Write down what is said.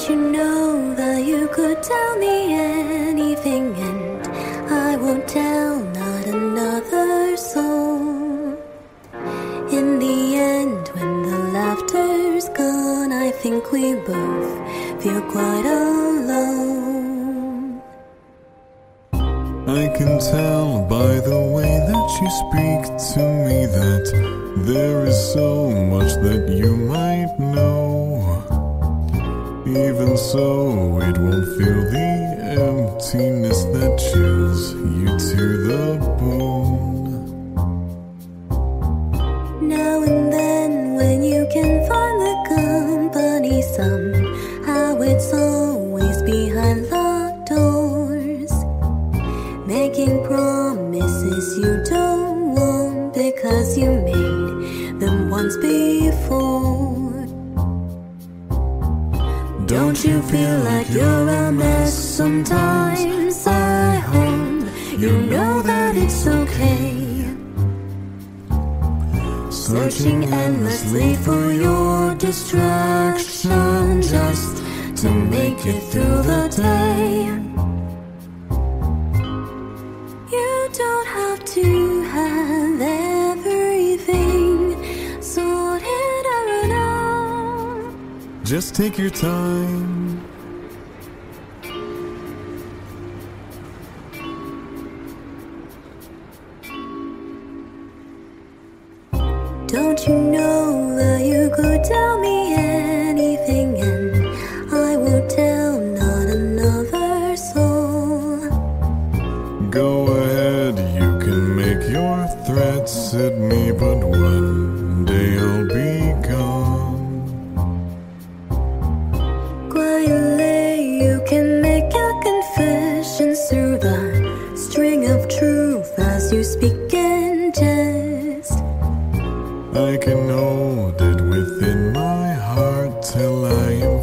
Don't you know that you could tell me anything and I won't tell not another soul? In the end, when the laughter's gone, I think we both feel quite alone. I can tell by the way that you speak to me that there is so much that you might know. Even so, it won't feel the emptiness that chills you to the bone. Now and then, when you can find the company, somehow it's always behind locked doors. Making promises you don't want because you made them once before. Don't you feel like you're a mess sometimes? I hope you know that it's okay. Searching endlessly for your distraction just to make it through the day. Just take your time. Don't you know that you could tell me anything and I will tell not another soul? Go ahead, you can make your threats at me, but one ring of truth as you speak in jest. I can hold it within my heart till I am